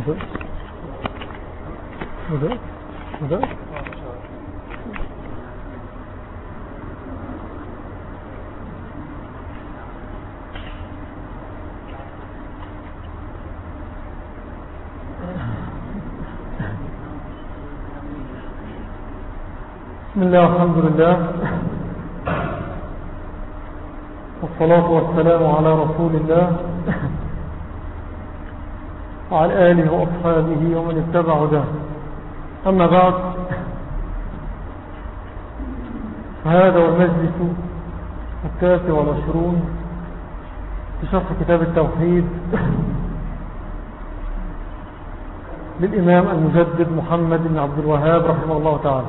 بسم الله والحمد لله والصلاة والسلام على رسول الله وعلى آله وأصحابه ومن اتبع ده أما بعد فهذا هو المجلس التاسع والعشرون في شرح كتاب التوحيد للإمام المجدد محمد بن عبد الوهاب رحمه الله تعالى.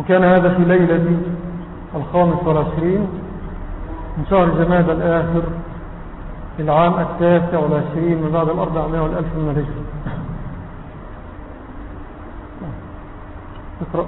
وكان هذا في ليلة الخامس والعشرين من شهر جماد الآخر العام التاسع والعشرين من بعد الأربعمائة والألف من الهجرة. اقرأ.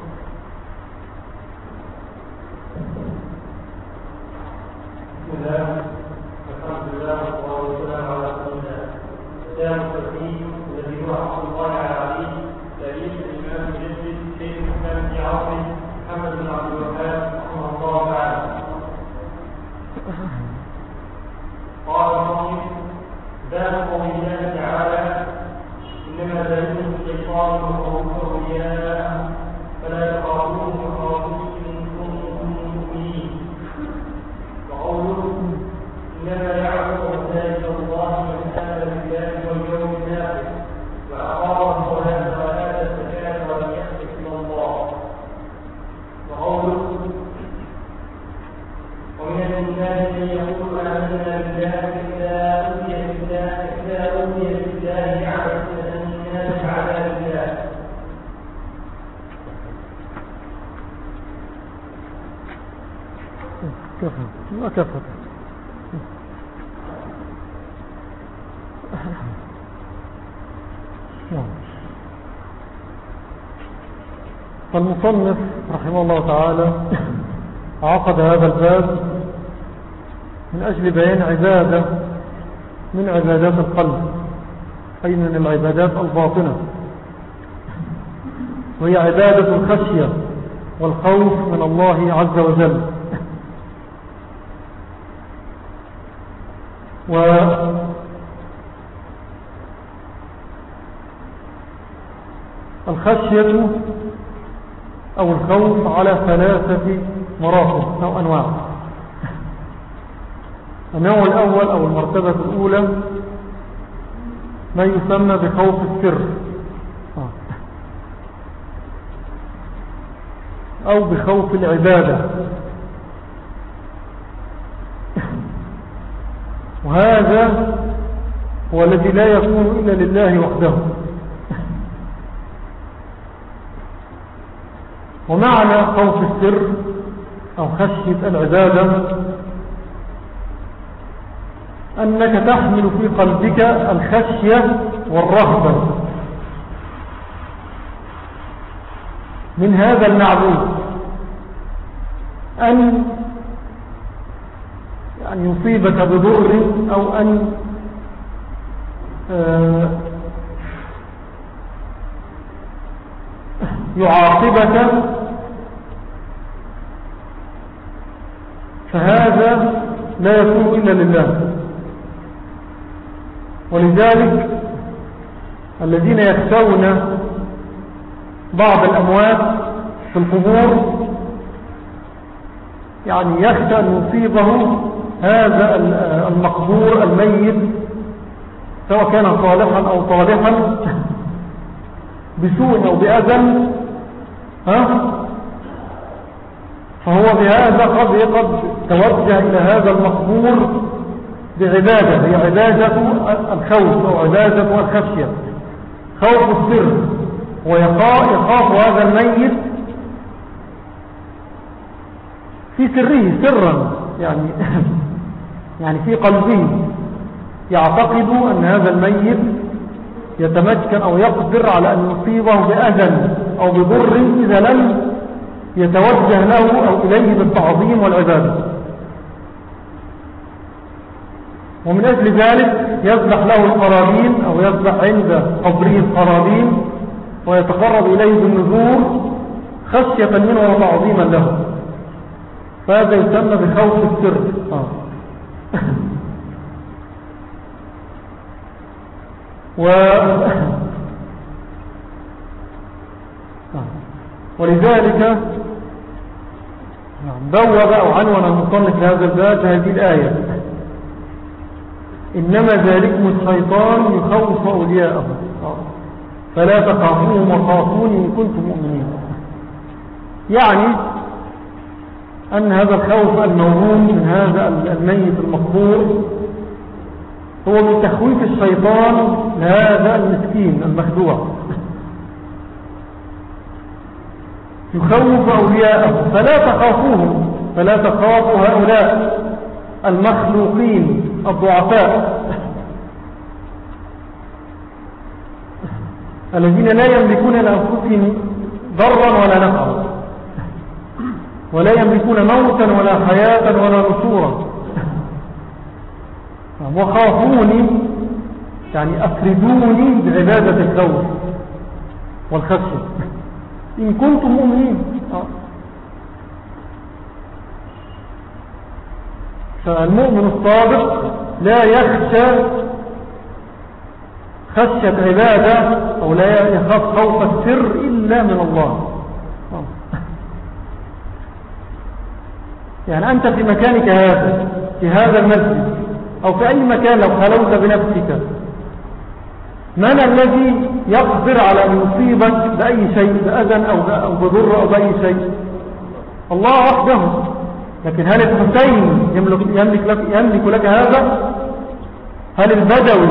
فالمصنف رحمه الله تعالى عقد هذا الباب من أجل بيان عبادة من عبادات القلب أي من العبادات الباطنة. وهي عبادة الخشية والخوف من الله عز وجل. و الخشية أو الخوف على ثلاثة مراتب أو أنواع. النوع الأول أو المرتبة الأولى ما يسمى بخوف السر. أو بخوف العبادة. وهذا هو الذي لا يكون إلا لله وحده. ومعنى خوف السر أو خشية العبادة أنك تحمل في قلبك الخشية والرهبة. من هذا المعبود أن أن يصيبك بضر أو أن يعاقبك فهذا لا يكون إلا لله. ولذلك الذين يخشون بعض الأموات في القبور يعني يخشى أن يصيبه هذا المقبور الميت سواء كان صالحا أو طالحا بسوء أو بأذى ها؟ فهو بهذا قد قد توجه إلى هذا المقبور بعبادة هي عبادة الخوف أو عبادة الخشية. خوف السر ويخاف هذا الميت في سره سرا يعني يعني في قلبه. يعتقد أن هذا الميت يتمكن أو يقدر على أن يصيبه بأذى أو بضر إذا لم يتوجه له أو إليه بالتعظيم والعبادة. ومن أجل ذلك يذبح له القرابين أو يذبح عند قبره القرابين ويتقرب إليه بالنذور خشية منه وتعظيما له. فهذا يسمى بخوف السر. آه. و ولذلك بوب أو عنون المصنف لهذا الباب هذه الآية. إنما ذلكم الشيطان يخوف أولياءه. فلا تخافوهم وخافوني إن كنتم مؤمنين. يعني أن هذا الخوف الموهوم من هذا الميت المقبور هو من تخويف الشيطان لهذا المسكين المخدوع. يخوف أولياءه فلا تخافوهم فلا تخافوا هؤلاء المخلوقين الضعفاء. الذين لا يملكون لأنفسهم ضرا ولا نفعا ولا يملكون موتا ولا حياة ولا نصورا وخافوني يعني أفردوني بعبادة الخوف والخشية. إن كنتم مؤمنين. فالمؤمن الصادق لا يخشى خشية عبادة أو لا يخاف خوف السر إلا من الله. يعني أنت في مكانك هذا في هذا المسجد أو في أي مكان لو خلوت بنفسك من الذي يقدر على أن يصيبك بأي شيء بأذى أو بضر أو بأي شيء؟ الله وحده. لكن هل الحسين يملك, يملك, لك, يملك لك هذا؟ هل البدوي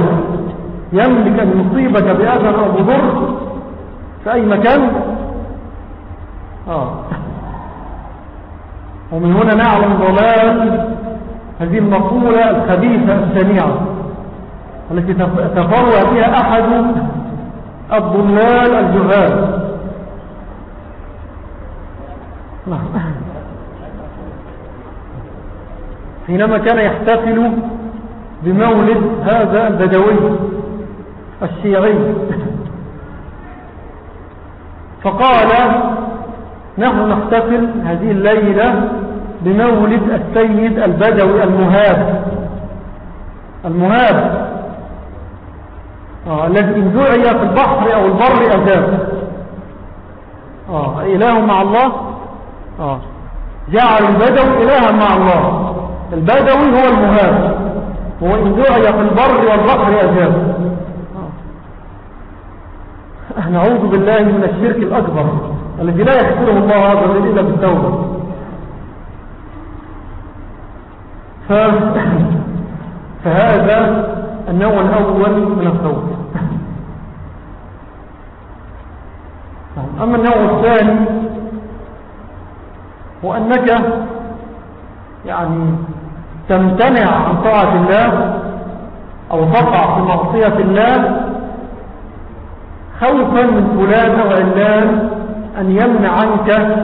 يملك أن يصيبك بأذى أو بضر في أي مكان؟ آه. ومن هنا نعلم ضلال هذه المقولة الخبيثة الشنيعة. التي تفرع بها أحد الضلال الجهال. حينما كان يحتفل بمولد هذا البدوي الشيعي فقال نحن نحتفل هذه الليلة بمولد السيد البدوي المهاب. المهاب. آه الذي إن دعي في البحر أو البر أجاب آه إله مع الله. آه جعل البدوي إلها مع الله. البدوي هو المهاب هو إن دعي في البر والبحر أجاب آه. نعوذ بالله من الشرك الأكبر الذي لا يغفره الله هذا إلا بالتوبة. ف... فهذا النوع الأول من الخوف أما النوع الثاني هو أنك يعني تمتنع عن طاعة الله أو تقع في معصية الله خوفا من فلان أو علان أن يمنع عنك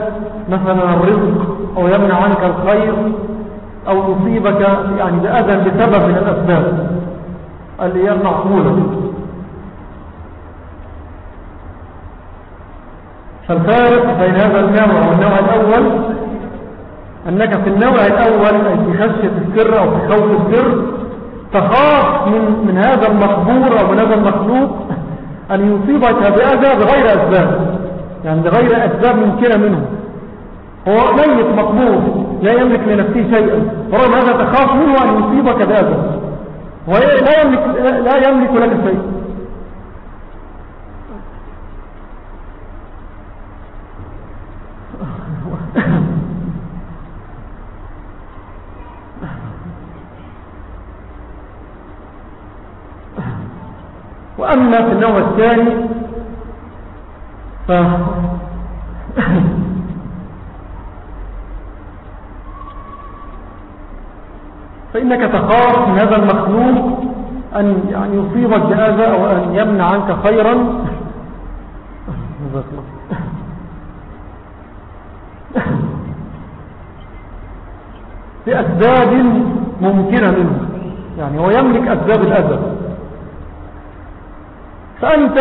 مثلا الرزق أو يمنع عنك الخير أو يصيبك يعني بأذى بسبب من الأسباب اللي هي المعقولة فالفارق بين هذا النوع والنوع الأول أنك في النوع الأول أي في خشية السر أو في خوف السر تخاف من, من هذا المقبور أو من هذا المخلوق أن يصيبك بأذى بغير أسباب يعني بغير أسباب ممكنة منه. هو ميت مقبور لا يملك لنفسه شيئا ورغم هذا تخاف منه أن يصيبك بأذى ولا يملك, لا يملك لك شيء. وأما في النوع الثاني ف... فإنك تخاف من هذا المخلوق أن يعني يصيبك بهذا أو أن يمنع عنك خيرا. بأسباب ممكنة منه يعني هو يملك أسباب الأذى فأنت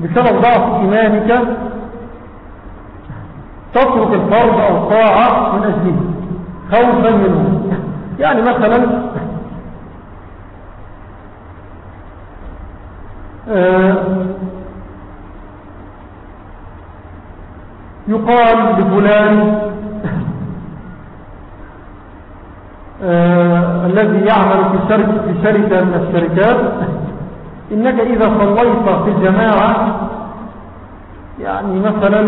بسبب ضعف إيمانك تترك الفرض أو الطاعة من أجله خوفا منه. يعني مثلا آه، يقال لفلان الذي يعمل في شركة, في شركة من الشركات إنك إذا صليت في الجماعة يعني مثلا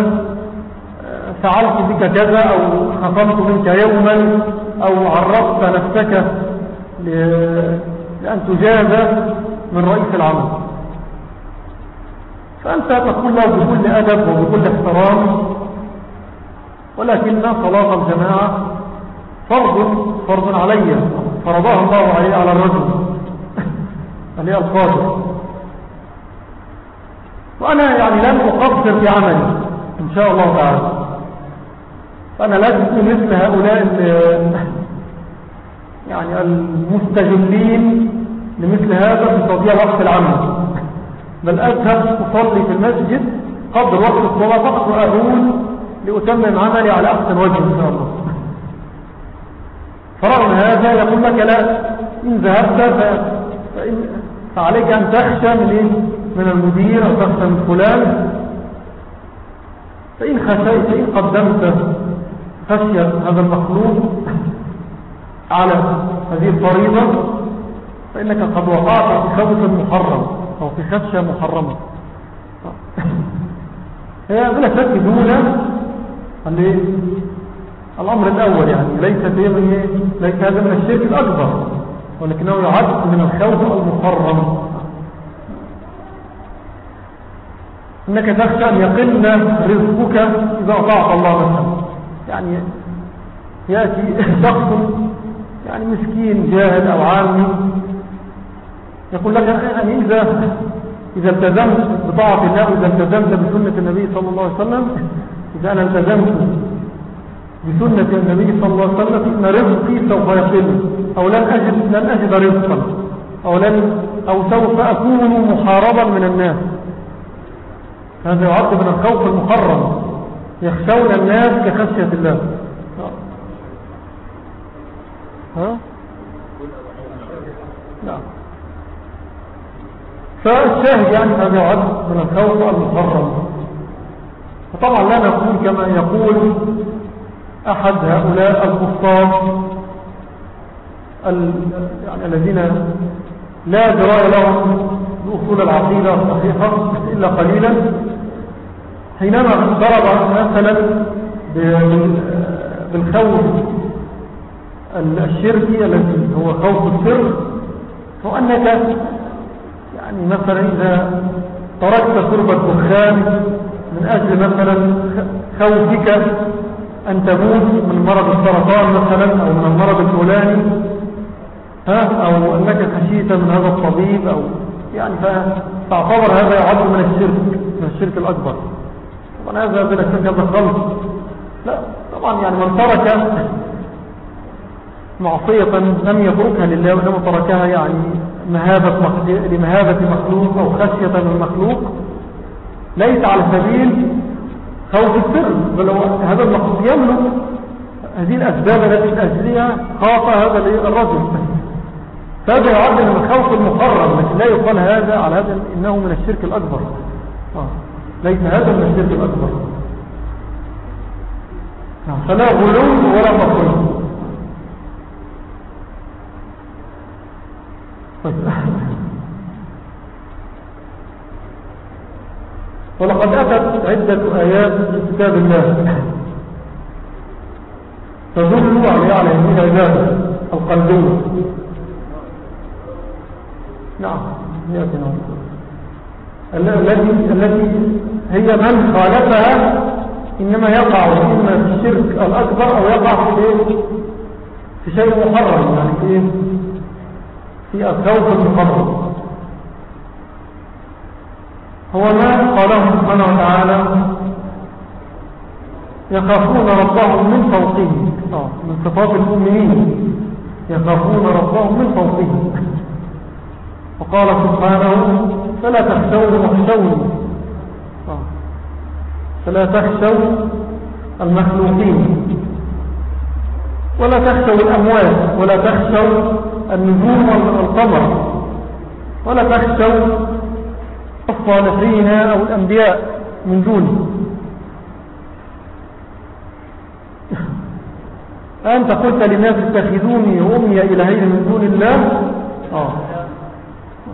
آه، فعلت بك كذا أو خصمت منك يوما أو عرضت نفسك لأن تجازى من رئيس العمل. فأنت تقول له بكل أدب وبكل احترام ولكن صلاة الجماعة فرض فرض علي. فرضها الله عليه على الرجل. عليه القادر وأنا يعني لن أقصر في عملي إن شاء الله تعالى. فأنا لازم مثل هؤلاء يعني المستجلين لمثل هذا في تضييع وقت العمل. بل أذهب أصلي في المسجد قبل وقت الصلاة فقط وأقول لأتمم عملي على أحسن وجه إن شاء الله. فرغم هذا يقول لك لا إن ذهبت فعليك أن تخشى من, إيه؟ من المدير أو تخشى من فلان. فإن خشيت فإن قدمت خشية هذا المخلوق على هذه الفريضة فإنك قد وقعت في خوف محرم أو في خشية محرمة. هي بلا شك دون الأمر الأول يعني ليس ليس هذا من الشرك الأكبر ولكنه يعد من الخوف المحرم إنك تخشى أن يقل رزقك إذا اطاعت الله مثلا يعني يأتي شخص يعني مسكين جاهل أو عامي يقول لك يعني إذا إذا التزمت بطاعة الله واذا التزمت بسنة النبي صلى الله عليه وسلم إذا أنا التزمت بسنة النبي صلى الله عليه وسلم إن رزقي سوف يقل أو لن أجد, لن أجد رزقا أو, لن أو سوف أكون محاربا من الناس. هذا يعد من الخوف المحرم يخشون الناس كخشية الله. ها؟ نعم. فالشاهد يعني هذا يعد من الخوف المحرم. فطبعا لا نقول كما يقول أحد هؤلاء الكفار يعني الذين لا دراية لهم بأصول العقيدة الصحيحة إلا قليلا. حينما ضرب مثلا بالخوف الشركي الذي هو خوف السر هو أنك يعني مثلا إذا تركت شرب الدخان من أجل مثلا خوفك أن تموت من مرض السرطان مثلا أو من المرض الفلاني ها أو أنك خشيت من هذا الطبيب أو يعني فتعتبر هذا يعد من الشرك من الشرك الأكبر. طبعا هذا بلا شك هذا خلص لا طبعا يعني من ترك معصية لم يتركها لله وإنما تركها يعني مهابة لمهابة مخلوق أو خشية من مخلوق ليس على سبيل خوف السر بل هذا المخلوق يملك هذه الأسباب التي من أجلها خاف هذا الرجل فهذا يعد من الخوف المقرر لكن لا يقال هذا على هذا إنه من الشرك الأكبر آه. ليس هذا من الشرك الأكبر نعم. فلا غلو ولا مقل طيب ولقد أتت عدة آيات في كتاب الله تدل على على العبادة القلبية نعم نعم التي التي هي من خالفها إنما يقع إما في الشرك الأكبر أو يقع في إيه؟ في شيء محرم يعني في إيه؟ في الخوف المحرم هو ما قاله سبحانه وتعالى. يخافون ربهم من فوقهم. آه، من صفات المؤمنين. يخافون ربهم من فوقهم. وقال سبحانه فلا تخشوا واخشوني. آه. فلا تخشوا المخلوقين. ولا تخشوا الأموات. ولا تخشوا النجوم والقمر. ولا تخشوا الصالحين أو الأنبياء من دونه. أنت قلت للناس اتخذوني وأمي إلهين من دون الله؟ آه.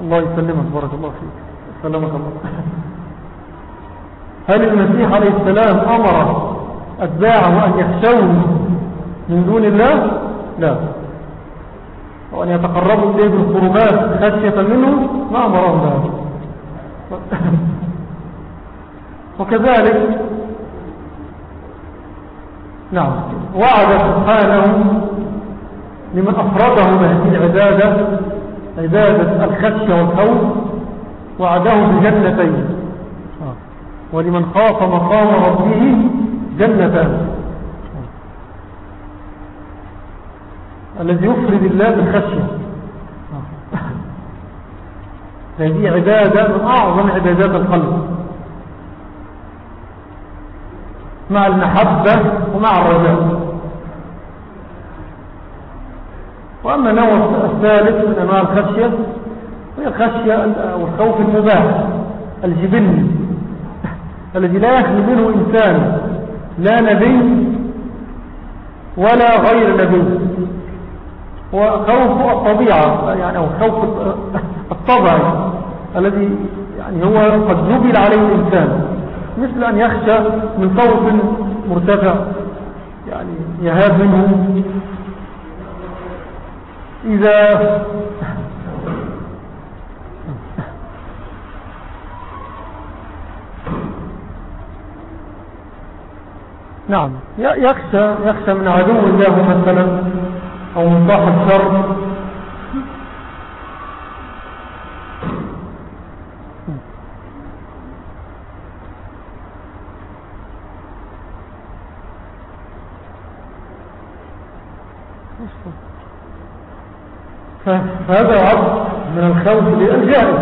الله يسلمك بارك الله فيك. سلمك الله. هل المسيح عليه السلام أمر أتباعه أن يخشوا من دون الله؟ لا. وأن يتقربوا إليه بالقربات خشية منه؟ ما أمرهم ذلك وكذلك نعم وعد سبحانه لمن أفرده بهذه العبادة عبادة الخشية والخوف وعده بجنتين. ولمن خاف مقام ربه جنتان. الذي يفرد الله بالخشية. هذه عبادة من أعظم عبادات القلب. مع المحبة ومع الرجاء. وأما النوع الثالث من أنواع الخشية هي الخشية أو الخوف المباح الجبني الذي لا يخلو منه إنسان لا نبي ولا غير نبي. وخوف الطبيعة يعني أو خوف الطبع. الذي يعني هو قد جبل عليه الإنسان. مثل أن يخشى من صوت مرتفع يعني يهاب منه. إذا نعم يخشى يخشى من عدو الله مثلا أو من صاحب شر. فهذا عبد من الخوف الجائز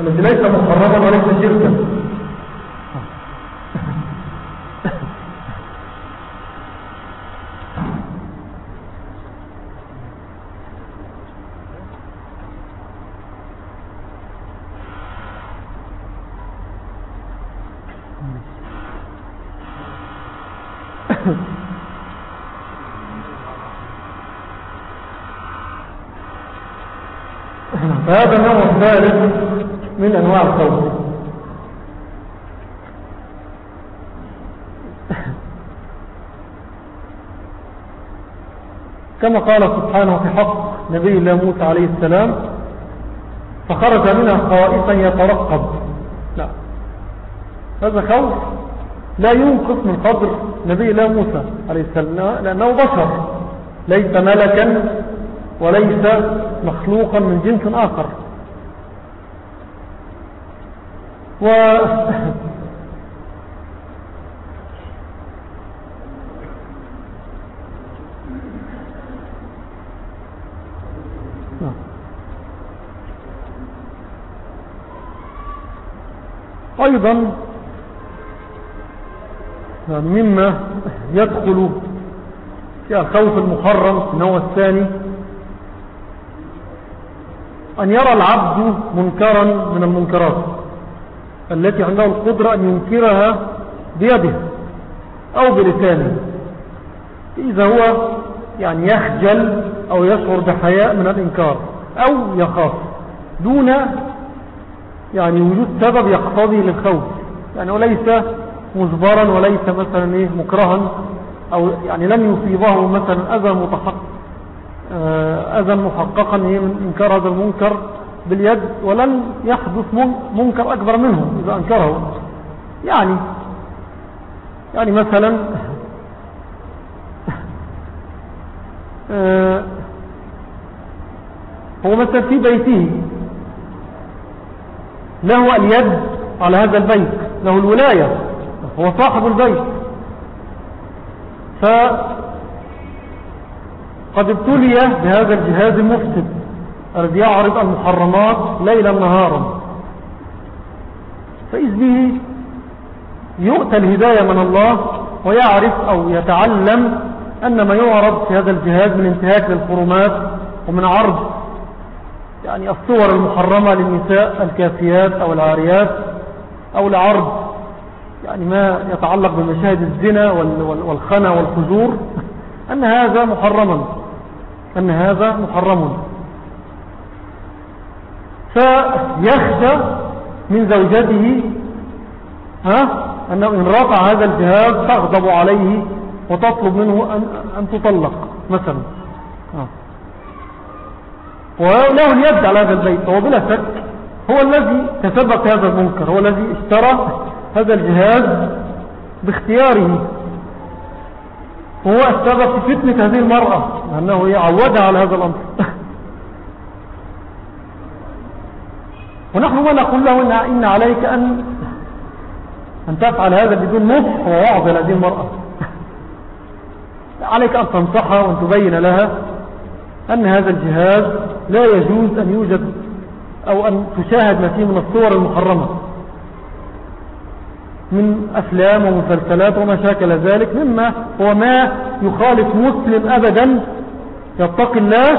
الذي ليس محرما وليس شركا. الثالث من أنواع الخوف كما قال سبحانه في حق نبي الله موسى عليه السلام فخرج منها خائفا يترقب. لا. هذا خوف لا ينقص من قدر نبي الله موسى عليه السلام لأنه بشر. ليس ملكا وليس مخلوقا من جنس آخر. و أيضا مما يدخل في الخوف المحرم النوع الثاني أن يرى العبد منكرا من المنكرات. التي عنده القدرة أن ينكرها بيده أو بلسانه إذا هو يعني يخجل أو يشعر بحياء من الإنكار أو يخاف دون يعني وجود سبب يقتضي للخوف. يعني وليس مجبرا وليس مثلا إيه مكرها أو يعني لم يصيبه مثلا أذى متحقق آه، أذى محققا من إنكار هذا المنكر باليد ولن يحدث منكر أكبر منه إذا أنكره. يعني يعني مثلا آه، هو مثلا في بيته. له اليد على هذا البيت. له الولاية. هو صاحب البيت. فقد ابتلي بهذا الجهاز المفسد. الذي يعرض المحرمات ليلا نهارا فإذ به يؤتى الهداية من الله ويعرف أو يتعلم أن ما يعرض في هذا الجهاز من انتهاك للحرمات ومن عرض يعني الصور المحرمة للنساء الكافيات أو العاريات أو لعرض يعني ما يتعلق بمشاهد الزنا والخنا والفجور أن هذا محرما أن هذا محرم. فيخشى من زوجته ها أنه إن رفع هذا الجهاز تغضب عليه وتطلب منه أن, أن تطلق مثلا. وله اليد على هذا البيت فهو بلا شك هو الذي تسبب هذا المنكر هو الذي اشترى هذا الجهاز باختياره. وهو السبب في فتنة هذه المرأة لأنه يعودها على هذا الأمر. ونحن ما نقول له إن, إن عليك أن, أن تفعل هذا بدون نصح ووعظ لهذه المرأة. عليك أن تنصحها وأن تبين لها أن هذا الجهاز لا يجوز أن يوجد أو أن تشاهد ما فيه من الصور المحرمة. من أفلام ومسلسلات وما شاكل ذلك مما هو ما يخالف مسلم أبدا يتقي الله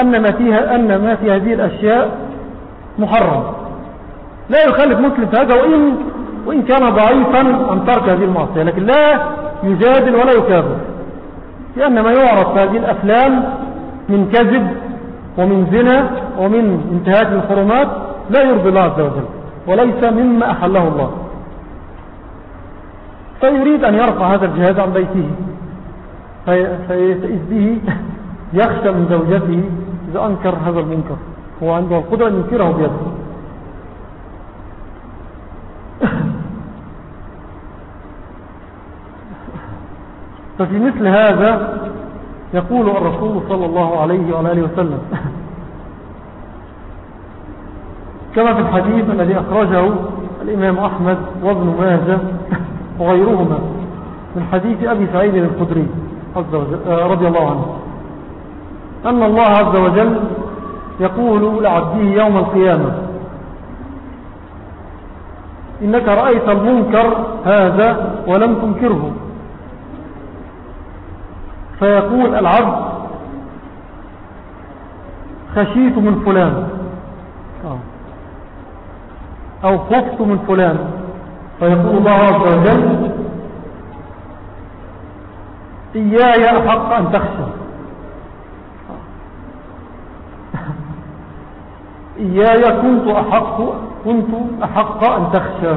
أن ما, فيها أن ما في هذه الأشياء محرم. لا يخالف مسلم في هذا وإن, وإن كان ضعيفا عن ترك هذه المعصية لكن لا يجادل ولا يكابر لأن ما يعرف في هذه الأفلام من كذب ومن زنا ومن انتهاك الحرمات لا يرضي الله عز وجل وليس مما أحله الله. فيريد أن يرفع هذا الجهاز عن بيته فإذ به يخشى من زوجته إذا أنكر هذا المنكر. هو عنده القدرة أن ينكره بيده. ففي مثل هذا يقول الرسول صلى الله عليه وعلى آله وسلم. كما في الحديث الذي أخرجه الإمام أحمد وابن ماجه وغيرهما من حديث أبي سعيد الخدري آه، رضي الله عنه. أن الله عز وجل يقول لعبده يوم القيامة. إنك رأيت المنكر هذا ولم تنكره. فيقول العبد خشيت من فلان. أو خفت من فلان. فيقول الله عز وجل إياي أحق أن تخشى. إياي كنت أحق كنت أحق أن تخشى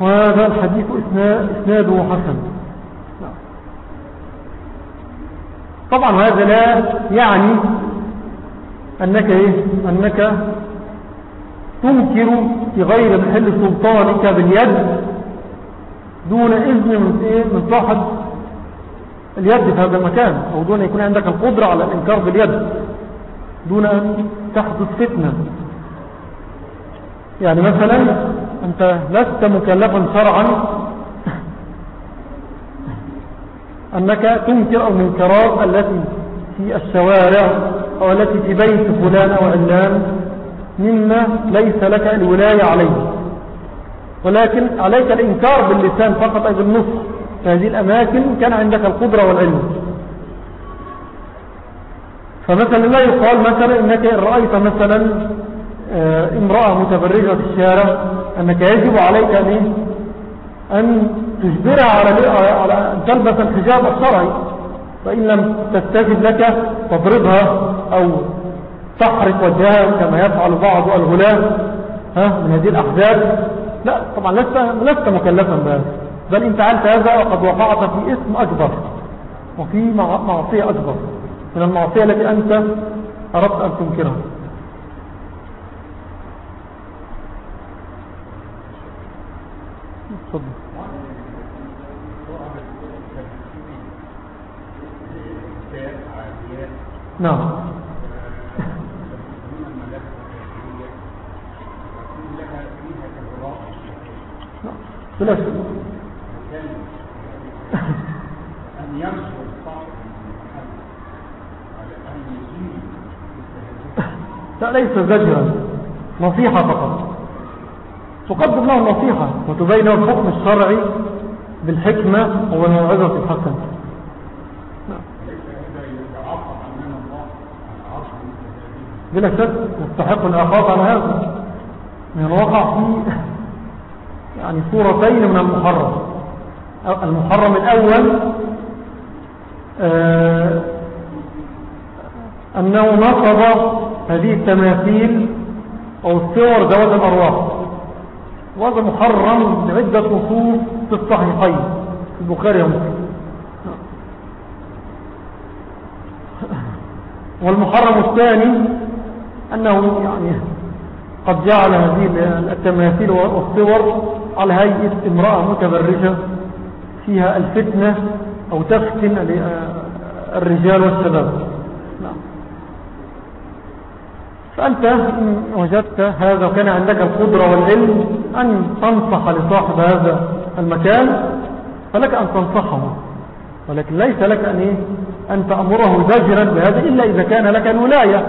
وهذا الحديث إسناده حسن طبعا هذا لا يعني أنك, إيه؟ أنك تنكر في غير محل سلطانك باليد دون إذن من, إيه؟ من صاحب اليد في هذا المكان أو دون يكون عندك القدرة على الإنكار باليد دون أن تحدث فتنة. يعني مثلا أنت لست مكلفا شرعا أنك تنكر المنكرات التي في الشوارع أو التي في بيت فلان أو علان مما ليس لك الولاية عليه. ولكن عليك الإنكار باللسان فقط أي بالنص في هذه الأماكن كان عندك القدرة والعلم. فمثلا لا يقال مثلا إنك إن رأيت مثلا آه، امرأة متبرجة في الشارع أنك يجب عليك أن أن تجبرها على أن تلبس الحجاب الشرعي فإن لم تستجب لك تضربها أو تحرق وجهها كما يفعل بعض الغلام ها من هذه الأحزاب لا طبعا لست, لست مكلفا بهذا. بل إن فعلت هذا وقد وقعت في اسم أكبر وفي معصية أكبر. من المعصية التي أنت أردت أن تنكرها. نعم. بلا شك أن ينصر صاحب المحل على أن يزيد لا ليس زجرا نصيحة فقط. تقدم له النصيحة وتبين الحكم الشرعي بالحكمة والموعظة الحسنة. بلا شك يستحق العقاب على هذا. من وقع في يعني صورتين من المحرم. المحرم الأول آه، أنه نصب هذه التماثيل أو الصور ذوات الأرواح. وهذا محرم لعدة نصوص في الصحيحين في البخاري ومسلم. والمحرم الثاني أنه يعني قد جعل هذه التماثيل والصور على هيئة امرأة متبرجة فيها الفتنة أو تفتن الرجال والشباب نعم. فأنت إن وجدت هذا وكان عندك القدرة والعلم أن تنصح لصاحب هذا المكان فلك أن تنصحه ولكن ليس لك أن, إيه؟ أن تأمره زجرا بهذا إلا إذا كان لك الولاية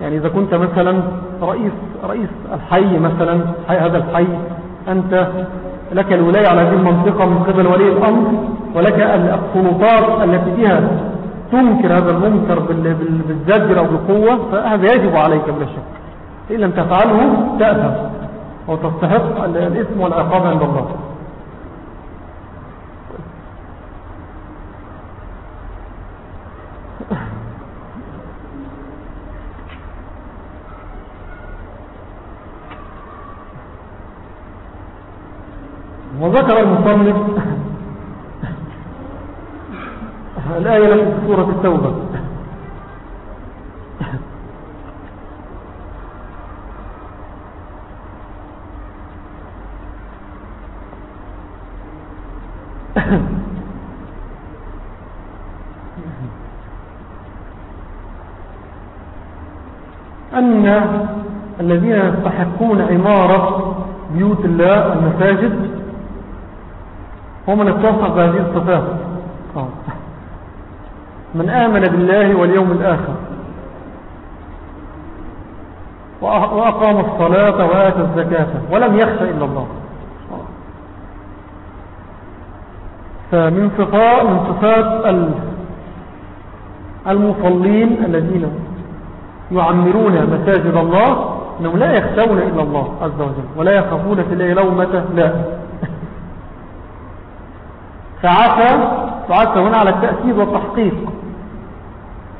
يعني إذا كنت مثلا رئيس, رئيس الحي مثلا حي هذا الحي أنت لك الولاية على هذه المنطقة من قبل ولي الأمر ولك السلطات التي فيها تنكر هذا المنكر بالزجر أو بالقوة فهذا يجب عليك بلا شك. إن لم تفعله تأثم. وتستحق الإثم والعقاب عند الله. وذكر المصنف الآية التي في سورة التوبة أن الذين يستحقون عمارة بيوت الله المساجد هم من اتصف بهذه الصفات آه. من آمن بالله واليوم الآخر. وأقام الصلاة وآتى الزكاة ولم يخشى إلا الله. فمن صفات من صفات المصلين الذين يعمرون مساجد الله أنهم لا يخشون إلا الله عز وجل ولا يخافون في الله لومة لا. فعسى فعسى هنا على التأكيد والتحقيق.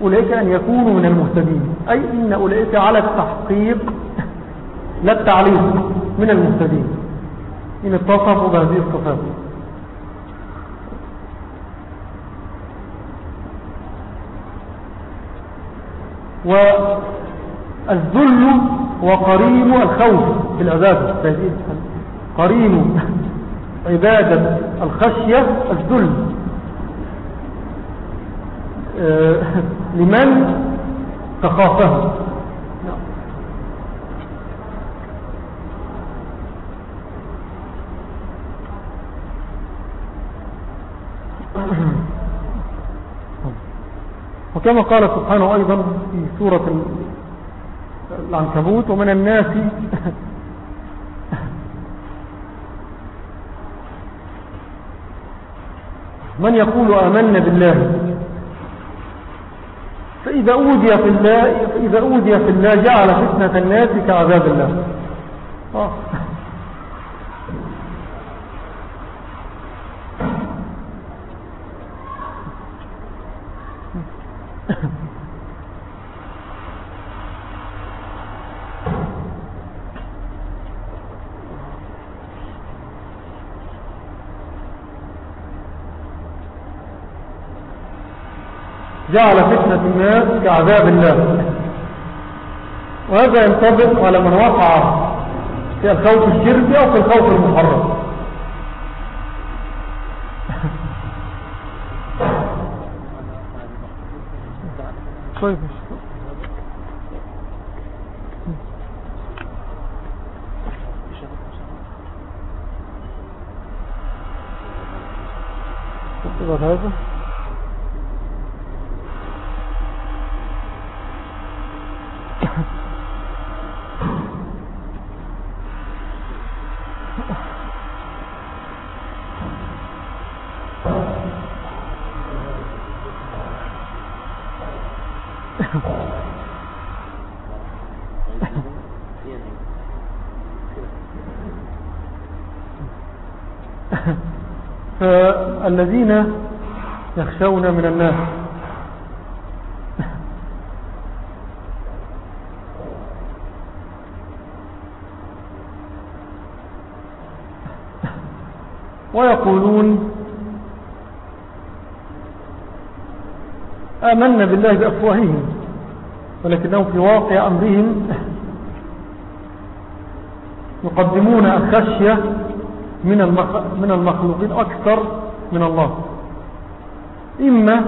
أولئك أن يكونوا من المهتدين. أي إن أولئك على التحقيق لا التعليق من المهتدين. إن اتصفوا بهذه الصفات. والذل وقرين الخوف في العبادة قرين عبادة الخشية الذل. لمن؟ تخافه وكما قال سبحانه أيضا في سورة العنكبوت ومن الناس من يقول آمنا بالله؟ فإذا أوذي في الله فإذا أوذي في الله جعل فتنة الناس كعذاب الله آه. جعل الناس كعذاب الله وهذا ينطبق على من وقع في الخوف الشركي أو في الخوف المحرم. طيب. هذا فالذين يخشون من الناس. ويقولون آمنا بالله بأفواههم ولكنهم في واقع أمرهم يقدمون الخشية من المخلوقين أكثر من الله. إما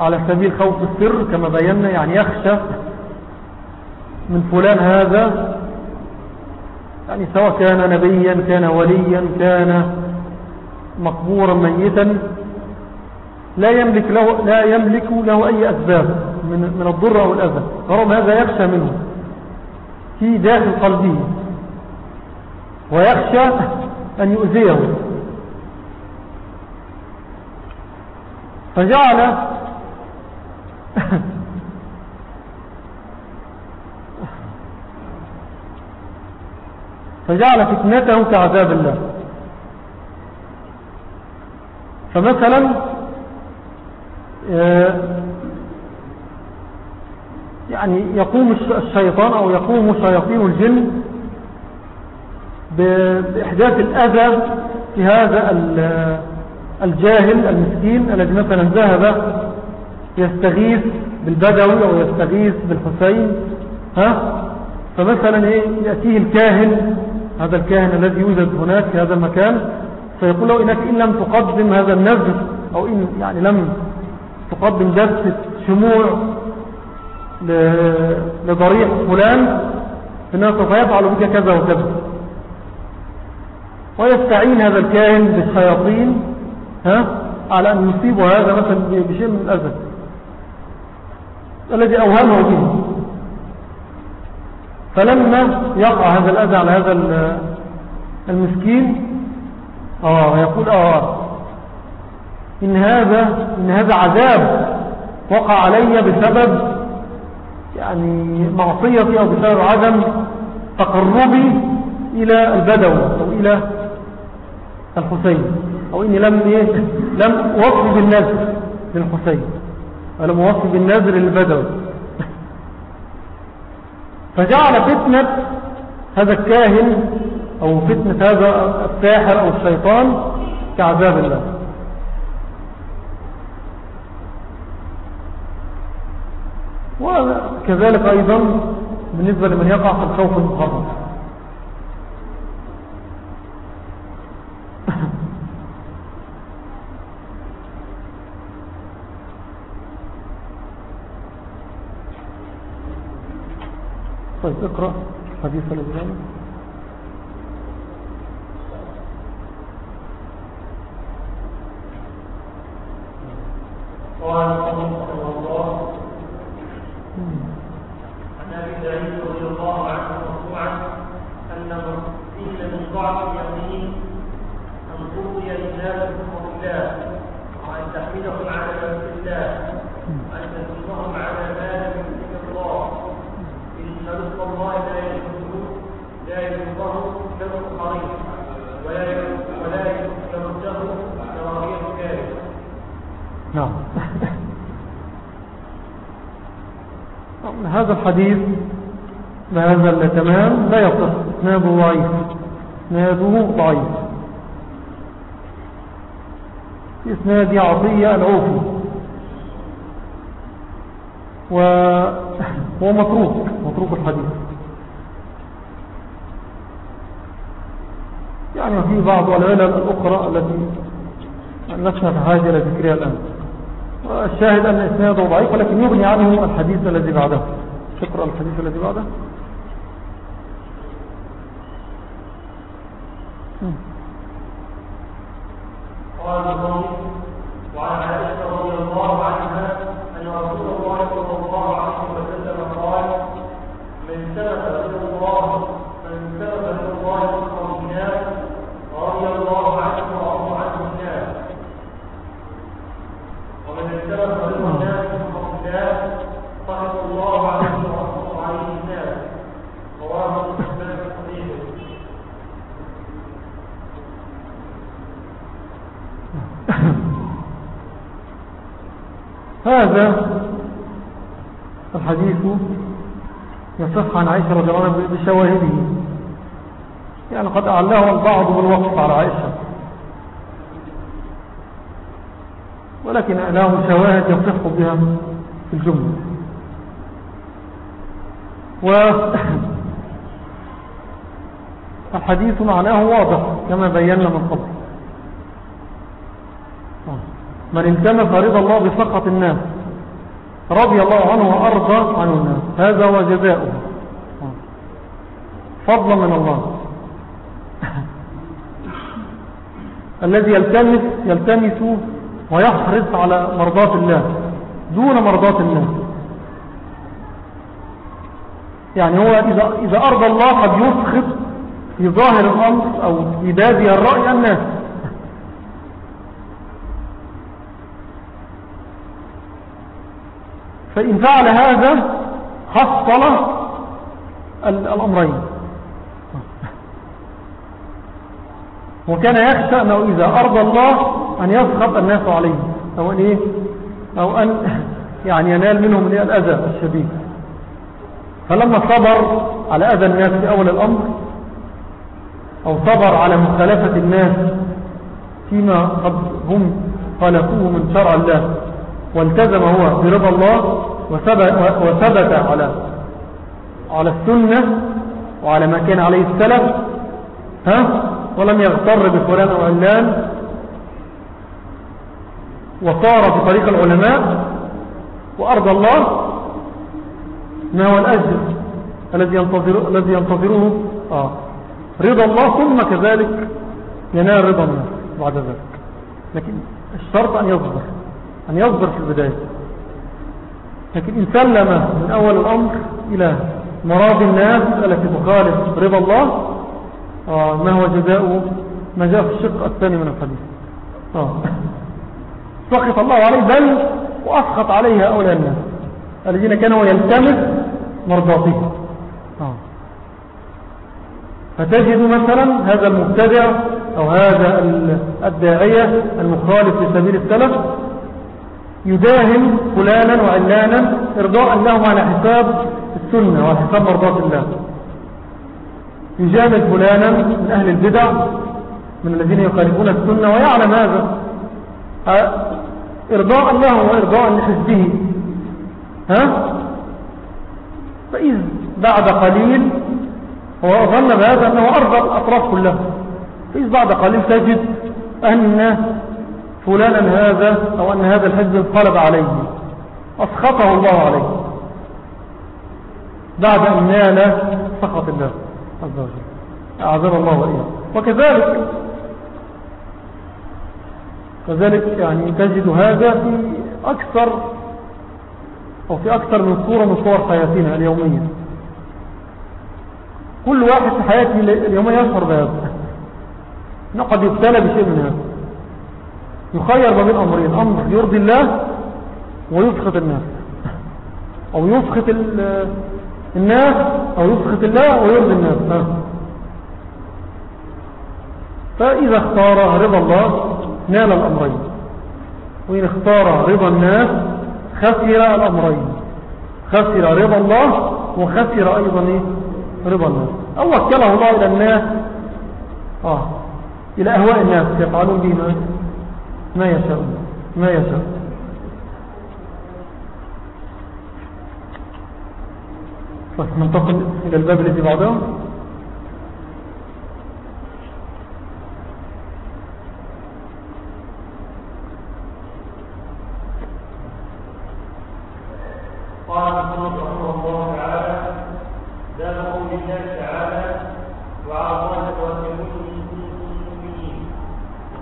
على سبيل خوف السر كما بينا يعني يخشى من فلان هذا يعني سواء كان نبيا كان وليا كان مقبورا ميتا لا يملك له, لا يملك له أي أسباب من, من الضر أو الأذى فرغم هذا يخشى منه في داخل قلبه ويخشى أن يؤذيه. فجعل فجعل فتنته كعذاب الله. فمثلا آه، يعني يقوم الشيطان أو يقوم شياطين الجن بإحداث الأذى في هذا الجاهل المسكين الذي مثلا ذهب يستغيث بالبدوي أو يستغيث بالحسين ها؟ فمثلا إيه؟ يأتيه الكاهن هذا الكاهن الذي يوجد هناك في هذا المكان فيقول له إنك إن لم تقدم هذا النذر أو إن يعني لم تقدم دسة شموع لضريح فلان فإنه سوف يفعل بك كذا وكذا. ويستعين هذا الكاهن بالشياطين ها؟ على أن يصيب هذا مثلا بشيء من الأذى الذي أوهمه به. فلما يقع هذا الأذى على هذا المسكين آه يقول آه إن هذا, إن هذا عذاب وقع علي بسبب يعني معصيتي أو بسبب عدم تقربي إلى البدو أو إلى الحسين. أو إني لم, لم أوصي بالنذر للحسين ولم أوصي بالنذر للبدو فجعل فتنة هذا الكاهن أو فتنة هذا الساحر أو الشيطان كعذاب الله. وكذلك أيضا بالنسبة لمن يقع في الخوف المخرج طيب اقرأ حديث الإسلام قال صلى الله عن ابي سعيد رضي الله عنه مرفوعا ان قيل من ضعف اليقين ان تؤتي الناس بحكم الله وان تحملهم على نفس الله وان تدلهم على ما لم يمسك الله ان رزق الله لا يجوزه لا يجوزه كرم قريب ولا ولا يرده كراهيه كارث نعم هذا الحديث بهذا التمام لا يصح اسناده ضعيف؟ اسناده ضعيف؟ في إسناد عطية العوفي. وهو متروك متروك الحديث. يعني في بعض العلل الأخرى التي لسنا في حاجة إلى ذكرها الآن. الشاهد أن إسناده ضعيف ولكن يغني عنه الحديث الذي بعده. شكرا الحديث الذي بعده قال الضوء انتبه إلى الله من انتبه إلى الله سخر الناس رضي الله عنه ورضى عنه الناس ومن انتبه إلى الناس سخر الناس سخط الله عليه ورضى عليه الناس رواه مسلم في صحيحه هذا الحديث يصح عن عائشة رضي الله عنها بشواهده. يعني قد أعلاه البعض بالوقف على عائشة. ولكن أعلاه شواهد يصح بها في الجملة. والحديث معناه واضح كما بينا من قبل. من التمس رضا الله بسخط الناس رضي الله عنه وأرضى عن الناس. هذا هو جزاؤه. فضلا من الله. الذي يلتمس يلتمس ويحرص على مرضات الله دون مرضات الناس يعني هو إذا, إذا أرضى الله قد يسخط في ظاهر الأمر أو في بادي الرأي الناس. فإن فعل هذا حصل الأمرين. وكان يخشى أنه إذا أرضى الله أن يسخط الناس عليه. أو أن, إيه؟ أو أن يعني ينال منهم الأذى الشديد. فلما صبر على أذى الناس في أول الأمر أو صبر على مخالفة الناس فيما قد هم خالفوه من شرع الله والتزم هو برضا الله وثبت على على السنة وعلى ما كان عليه السلف. ها؟ ولم يغتر بفلان أو علان. وصار في طريق العلماء. وأرضى الله ما هو الأجر الذي ينتظر الذي ينتظره آه. رضا الله ثم كذلك ينال رضا الناس بعد ذلك. لكن الشرط أن يصبر أن يصبر في البداية. لكن إن سلم من أول الأمر إلى مراد الناس التي تخالف رضا الله آه ما هو جزاؤه؟ ما جاء في الشق الثاني من الحديث. آه. سخط الله عليه بل وأسخط عليه هؤلاء الناس الذين كانوا يلتمس مرضاته. آه. فتجد مثلا هذا المبتدع أو هذا الداعية المخالف لسبيل السلف يداهم فلانا وعلانا إرضاء لهم على حساب السنة وعلى حساب مرضات الله. يجامل فلانا من أهل البدع من الذين يخالفون السنة ويعلم هذا. إرضاء له وإرضاء لحزبه. ها؟ فإذ بعد قليل هو ظن بهذا أنه أرضى الأطراف كلها. فإذ بعد قليل تجد أن فلانا هذا أو أن هذا الحزب انقلب عليه أسخطه الله عليه بعد أن نال سخط الله عز وجل. أعذر الله وإياه. وكذلك كذلك يعني تجد هذا في أكثر أو في أكثر من صورة من صور حياتنا اليومية. كل واحد في حياته اليومية يشعر بهذا. انه قد يبتلى بشيء من هذا. يخير ما بين أمرين أمر يرضي الله ويسخط الناس. أو يسخط الناس أو يسخط الله ويرضي الناس. فإذا اختار رضا الله نال الأمرين. وإن اختار رضا الناس خسر الأمرين. خسر رضا الله وخسر أيضا رضا الناس. أو وكله الله إلى الناس. آه. إلى أهواء الناس يفعلون به ما يشاء ما يشاء طيب ننتقل إلى الباب الذي بعده قال المصنف رحمه الله تعالى باب قول الله تعالى وعلى الله توكلون ان كنتم مؤمنين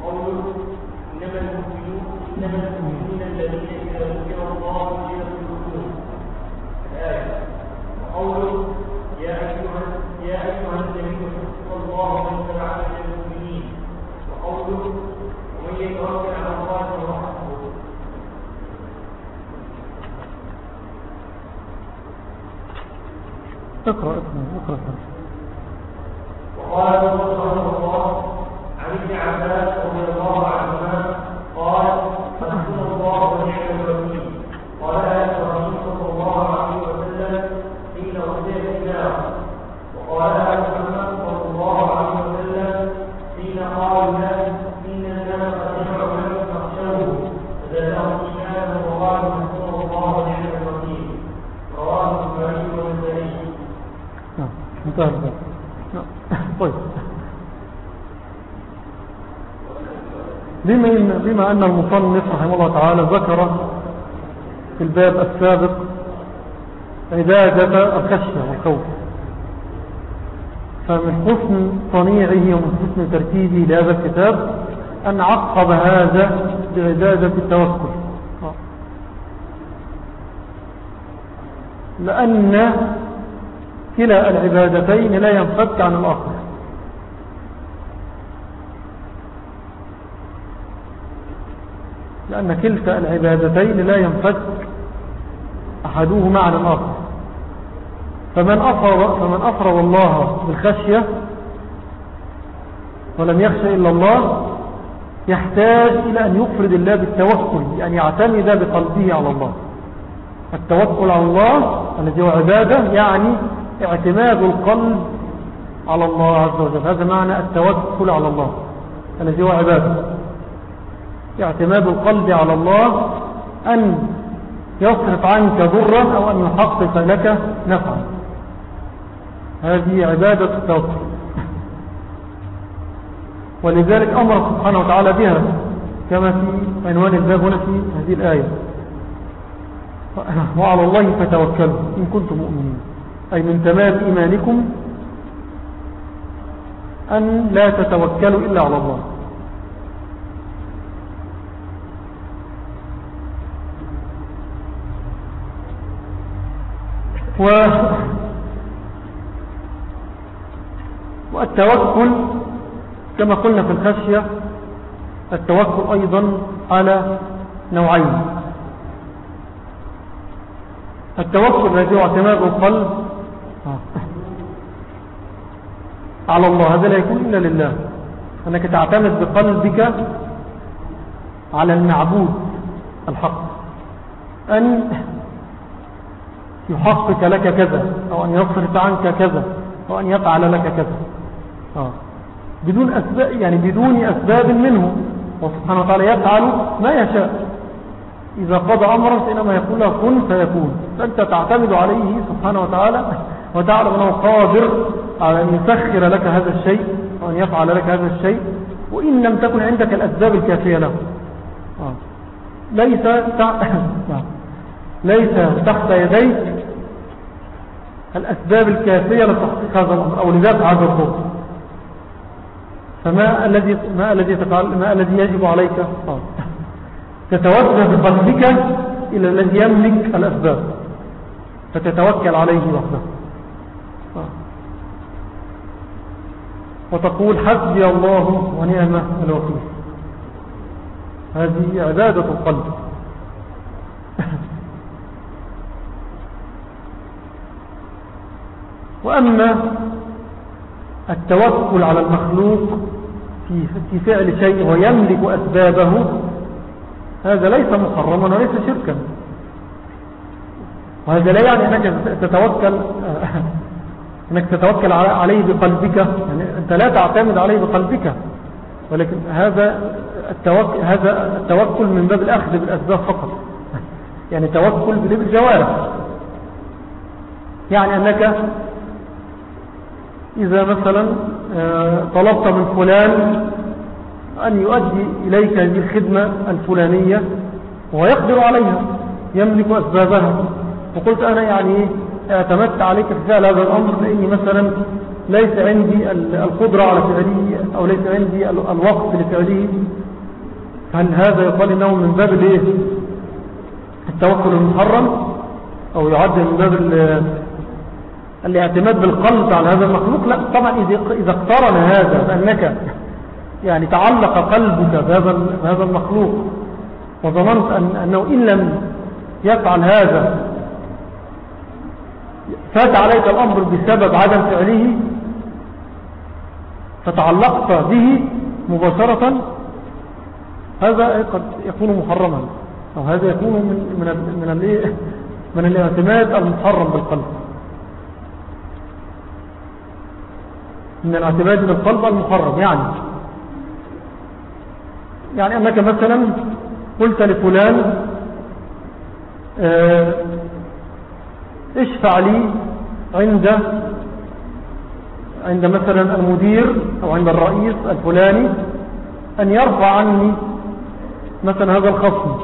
وقوله انما المؤمنون انما المؤمنون الذين اذا ذكر الله وجلت قلوبهم الايه وقوله اقرأ اقرأ اقرأ وقال رحمه الله عن ابن عباس رضي الله عنهما قال حسبنا الله ونعم الوكيل قال آية الرسول صلى الله عليه وسلم حين أصيب النار وقال آية محمد صلى الله عليه وسلم حين قال الناس إن الناس قد جمعوا لكم فاخشوه فزادهم إيمانا وقالوا حسبنا الله ونعم الوكيل رواه البخاري والنسائي نعم انتهى الباب نعم. طيب بما أن المصنف رحمه الله تعالى ذكر في الباب السابق عبادة الخشية والخوف. فمن حسن صنيعه ومن حسن ترتيبه لهذا الكتاب أن عقب هذا بعبادة التوكل لأن كلا العبادتين لا ينفك عن الآخر. لأن كلتا العبادتين لا ينفك أحدهما عن الآخر. فمن أفرض, فمن أفرض الله بالخشية ولم يخشى إلا الله يحتاج إلى أن يفرد الله بالتوكل يعني يعتمد بقلبه على الله. التوكل على الله الذي هو عبادة يعني اعتماد القلب على الله عز وجل. هذا معنى التوكل على الله الذي هو عبادة. اعتماد القلب على الله أن يصرف عنك ضرا أو أن يحقق لك نفعا. هذه عبادة التوكل ولذلك أمر سبحانه وتعالى بها كما في عنوان الباب هنا في هذه الآية. وعلى الله فتوكلوا إن كنتم مؤمنين. أي من تمام إيمانكم أن لا تتوكلوا إلا على الله. و والتوكل كما قلنا في الخشية التوكل أيضا على نوعين. التوكل الذي هو اعتماد القلب على الله هذا لا يكون إلا لله. أنك تعتمد بقلبك على المعبود الحق. أن يحقق لك كذا أو أن يصرف عنك كذا أو أن يفعل لك كذا. آه. بدون أسباب يعني بدون أسباب منه. وسبحانه وتعالى يفعل ما يشاء. إذا قضى أمرا فإنما يقول له كن فيكون. فأنت تعتمد عليه سبحانه وتعالى وتعلم أنه قادر على أن يسخر لك هذا الشيء وأن يفعل لك هذا الشيء. وإن لم تكن عندك الأسباب الكافية له. آه. ليس ليس تحت يديك الأسباب الكافية لتحقيق هذا الأمر أو لذات هذا الخوف. فما الذي ما الذي تفعل ما الذي يجب عليك؟ آه. تتوجه بقلبك إلى الذي يملك الأسباب. فتتوكل عليه وحده. آه. وتقول حسبي الله ونعم الوكيل. هذه عبادة القلب. وأما التوكل على المخلوق في فعل شيء ويملك أسبابه هذا ليس محرما وليس شركا. وهذا لا يعني أنك تتوكل أنك تتوكل عليه بقلبك يعني أنت لا تعتمد عليه بقلبك. ولكن هذا التوكل, هذا التوكل من باب الأخذ بالأسباب فقط. يعني توكل بالجوارح يعني أنك إذا مثلا طلبت من فلان أن يؤدي إليك هذه الخدمة الفلانية وهو يقدر عليها يملك أسبابها. وقلت أنا يعني اعتمدت عليك في فعل هذا الأمر لأني مثلا ليس عندي القدرة على فعله أو ليس عندي الوقت لفعله هل هذا يقال إنه من باب التوكل المحرم أو يعد من باب الاعتماد بالقلب على هذا المخلوق؟ لا طبعا إذا اقترن هذا بأنك يعني تعلق قلبك بهذا المخلوق. وظننت أن أنه إن لم يفعل هذا فات عليك الأمر بسبب عدم فعله فتعلقت به مباشرة هذا قد يكون محرما أو هذا يكون من من من من الاعتماد المحرم بالقلب. من الاعتماد بالقلب المحرم يعني. يعني أنك مثلا قلت لفلان آه اشفع لي عند عند مثلا المدير أو عند الرئيس الفلاني أن يرفع عني مثلا هذا الخصم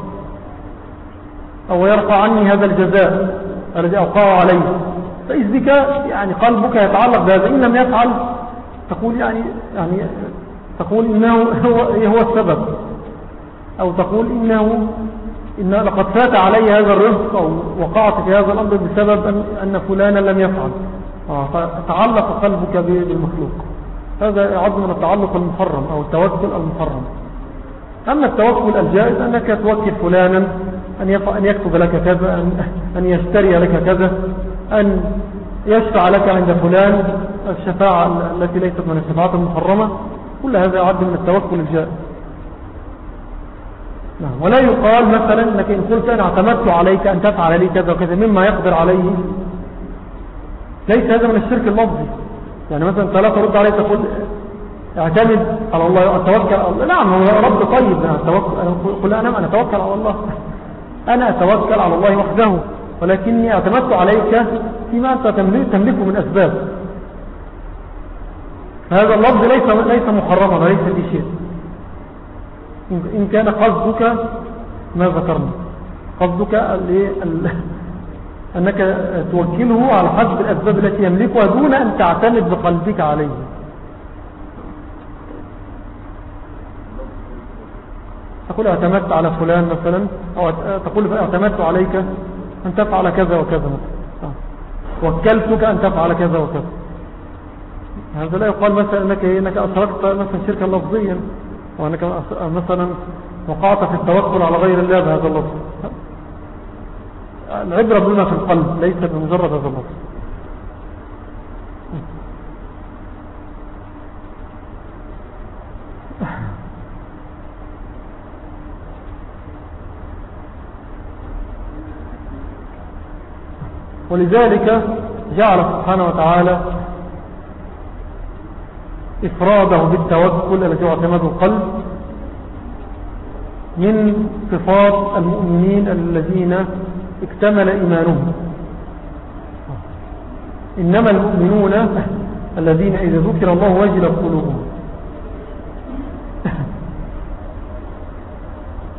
أو يرفع عني هذا الجزاء الذي أوقعه عليه فإذ بك يعني قلبك يتعلق بهذا إن لم يفعل تقول يعني يعني تقول إنه هو, هو السبب أو تقول إنه إن لقد فات علي هذا الرزق أو وقعت في هذا الأمر بسبب أن, أن فلانا لم يفعل. آه، فتعلق قلبك بالمخلوق. هذا يعد من التعلق المحرم أو التوكل المحرم. أما التوكل الجائز أنك توكل فلانا أن يكتب لك كذا أن يشتري لك كذا أن يشفع لك عند فلان الشفاعة التي ليست من الشفاعات المحرمة كل هذا يعد من التوكل الجائز نعم. ولا يقال مثلا أنك إن قلت أنا اعتمدت عليك أن تفعل لي كذا وكذا مما يقدر عليه. ليس هذا من الشرك اللفظي. يعني مثلا أنت لا ترد عليه تقول اعتمد على الله أتوكل على الله. نعم هو رب طيب. أنا أتوكل قل أنا أنا أتوكل على الله. أنا أتوكل على الله وحده. ولكني اعتمدت عليك فيما أنت تملكه من أسباب. هذا اللفظ ليس ليس محرما وليس في شيء. إن كان قصدك ما ذكرنا. قصدك أنك توكله على حسب الأسباب التي يملكها دون أن تعتمد بقلبك عليه. تقول اعتمدت على فلان مثلا أو تقول اعتمدت عليك أن تفعل كذا وكذا. مثلا وكلتك أن تفعل كذا وكذا. هذا لا يقال مثلا أنك, إنك أشركت مثلا شركا لفظيا وأنك مثلا وقعت في التوكل على غير الله بهذا اللفظ. العبرة بما في القلب ليس بمجرد هذا اللفظ. ولذلك جعل سبحانه وتعالى إفراده بالتوكل الذي هو اعتماد القلب من صفات المؤمنين الذين اكتمل إيمانهم. إنما المؤمنون الذين إذا ذكر الله وجل قلوبهم.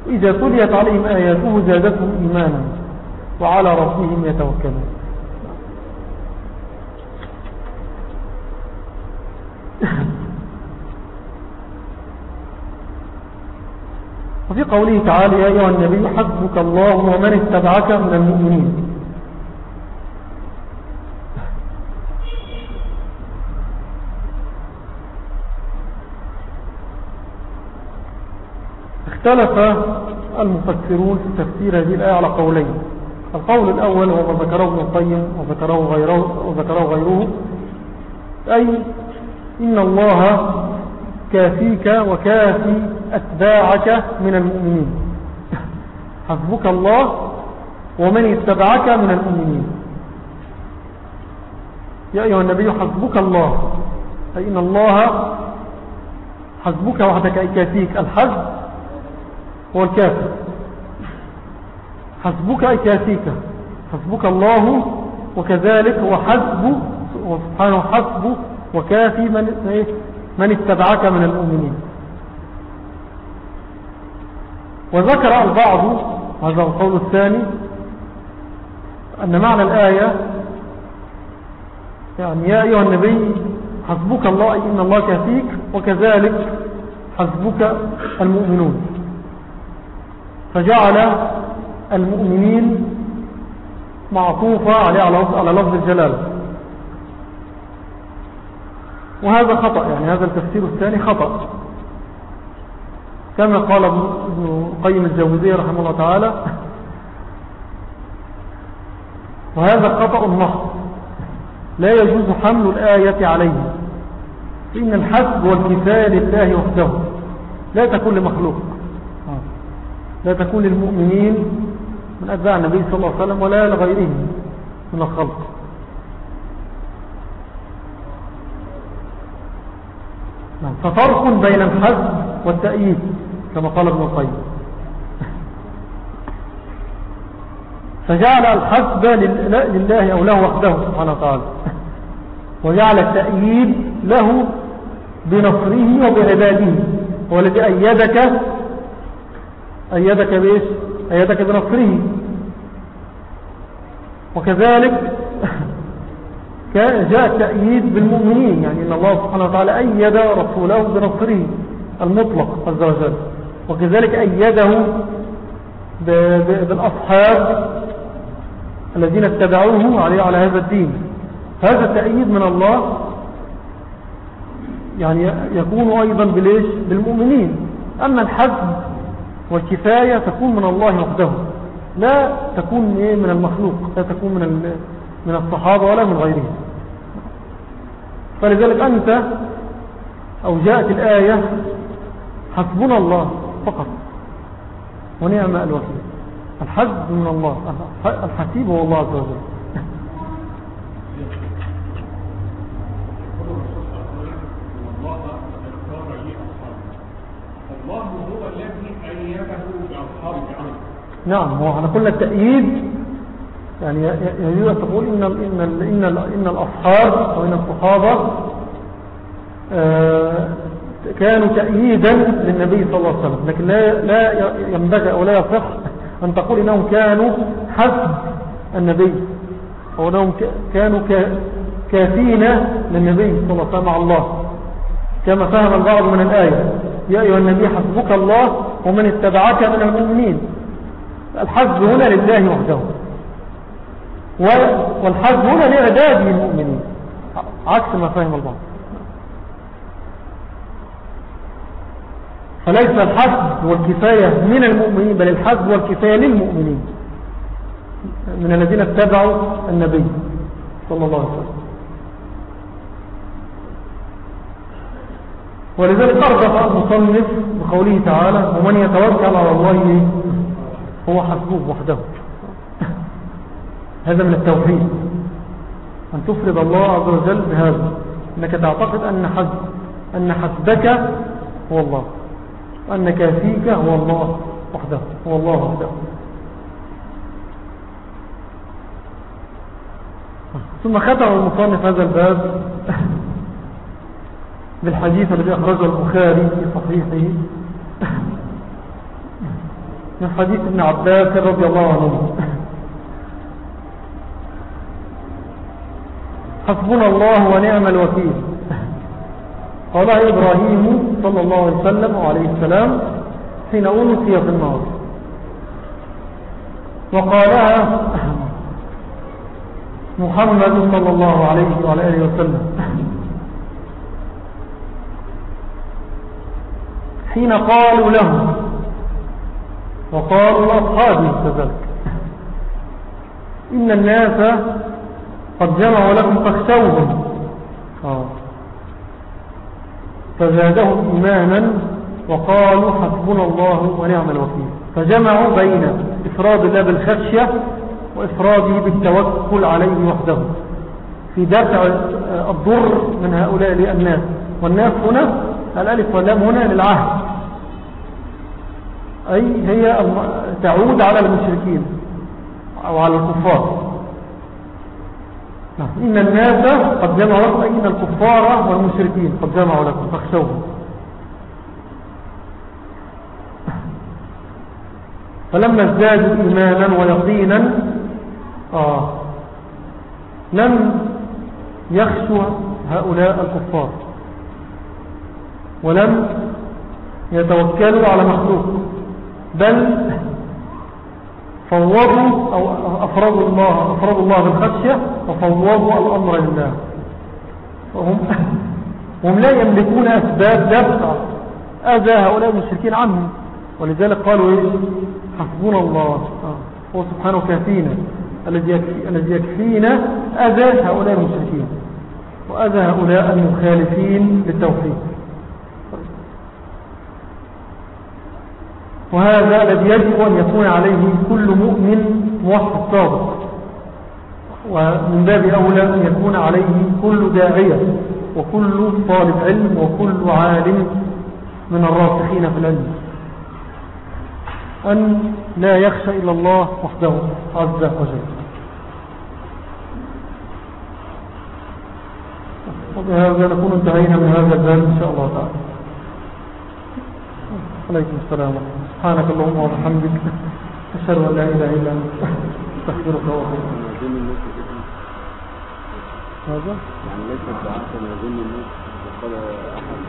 إذا تليت عليهم آياته زادتهم إيمانا وعلى ربهم يتوكلون. وفي قوله تعالى يا أيها النبي حسبك الله ومن اتبعك من المؤمنين. اختلف المفسرون في تفسير هذه الآية على قولين. القول الأول هو ما ذكره ابن القيم وذكره غيره, وذكره غيره. أي إن الله كافيك وكافي أتباعك من المؤمنين. حسبك الله ومن اتبعك من المؤمنين. يا أيها النبي حسبك الله. أي إن الله حسبك وحدك أي كافيك. الحسب هو الكافي حسبك أي كافيك. حسبك الله وكذلك هو حسب وسبحانه حسب وكافي من, من اتبعك من المؤمنين. وذكر البعض هذا القول الثاني أن معنى الآية يعني يا أيها النبي حسبك الله إن الله كافيك وكذلك حسبك المؤمنون. فجعل المؤمنين معطوفة على لفظ الجلال. وهذا خطأ يعني هذا التفسير الثاني خطأ. كما قال ابن قيم الجوزية رحمه الله تعالى وهذا خطأ محض لا يجوز حمل الآية عليه. إن الحسب والكفاية لله وحده. لا تكون لمخلوق. لا تكون للمؤمنين من أتباع النبي صلى الله عليه وسلم ولا لغيرهم من الخلق نعم. ففرق بين الحسب والتأييد كما قال ابن القيم. فجعل الحسب لله أو له وحده سبحانه وتعالى. وجعل التأييد له بنصره وبعباده. هو الذي أيدك أيدك بإيش؟ أيدك بنصره. وكذلك جاء التأييد بالمؤمنين يعني إن الله سبحانه وتعالى أيد رسوله بنصره المطلق عز وجل. وكذلك أيده بالأصحاب الذين اتبعوه على هذا الدين. هذا التأييد من الله يعني يكون أيضا بليش؟ بالمؤمنين. أما الحزم والكفاية تكون من الله وحده لا تكون من المخلوق لا تكون من من الصحابة ولا من غيرهم. فلذلك أنت أو جاءت الآية حسبنا الله فقط ونعم الوكيل. الحسب من الله الحسيب هو الله عز وجل. نعم هو إحنا قلنا التأييد يعني يجب أن تقول إن, إن, إن, إن الأصحاب أو إن الصحابة آه، كانوا تأييدا للنبي صلى الله عليه وسلم لكن لا, لا ينبغي أو لا يصح أن تقول إنهم كانوا حسب النبي أو أنهم كانوا كافين للنبي صلى الله عليه وسلم مع الله. كما فهم البعض من الآية يا أيها النبي حسبك الله ومن اتبعك من المؤمنين. الحسب هنا لله وحده. والحسب هنا لعداد المؤمنين عكس ما فهم البعض. فليس الحسب والكفاية من المؤمنين بل الحسب والكفاية للمؤمنين. من الذين اتبعوا النبي صلى الله عليه وسلم. ولذلك أرضى المصنف بقوله تعالى ومن يتوكل على الله هو حسبه وحده. هذا من التوحيد. أن تفرض الله عز وجل بهذا. أنك تعتقد أن حسب أن حسبك هو الله. وأن كافيك هو الله وحده هو الله وحده. ثم ختم المصنف هذا الباب بالحديث الذي أخرجه البخاري في صحيحه. من حديث ابن عباس رضي الله عنه. حسبنا الله ونعم الوكيل. قالها إبراهيم صلى الله عليه وسلم وعليه السلام حين ألقي في النار. وقالها محمد صلى الله عليه وعلى آله وسلم حين قالوا له وقالوا لأصحابه كذلك إن الناس قد جمعوا لكم فاخشوهم آه. فزادهم إيمانا وقالوا حسبنا الله ونعم الوكيل. فجمعوا بين إفراد الله بالخشية وإفراده بالتوكل عليه وحده. في دفع الضر من هؤلاء الناس. والناس هنا الألف واللام هنا للعهد. أي هي تعود على المشركين أو على الكفار. إن الناس قد جمعوا لكم إن الكفار والمشركين قد جمعوا لكم فاخشوهم. فلما ازدادوا إيمانا ويقينا. آه. لم يخشوا هؤلاء الكفار. ولم يتوكلوا على مخلوق. بل فوضوا أو أفرضوا الله, أفرضوا الله بالخشية وفوضوا الأمر لله. وهم, هم لا يملكون أسباب دفع. أذى هؤلاء المشركين عنهم. ولذلك قالوا إيه حسبنا الله. هو سبحانه كافينا. الذي يكفينا أذى هؤلاء المشركين. وأذى هؤلاء المخالفين للتوحيد. وهذا الذي يجب أن يكون عليه كل مؤمن موحد صادق. ومن باب أولى أن يكون عليه كل داعية وكل طالب علم وكل عالم من الراسخين في العلم. أن لا يخشى إلا الله وحده عز وجل. وبهذا نكون انتهينا من هذا الباب إن شاء الله تعالى. عليكم السلام سبحانك اللهم وبحمدك أشهد أن لا إله إلا أنت أستغفرك وأتوب هذا يعني ليس الدعاء كما يظن الناس وقال أحد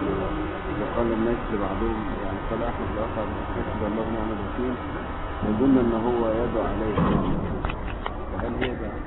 وقال الناس لبعضهم يعني قال أحد الآخر حسب الله ونعم الوكيل يظن أن هو يدعو عليه وهل هي دعاء؟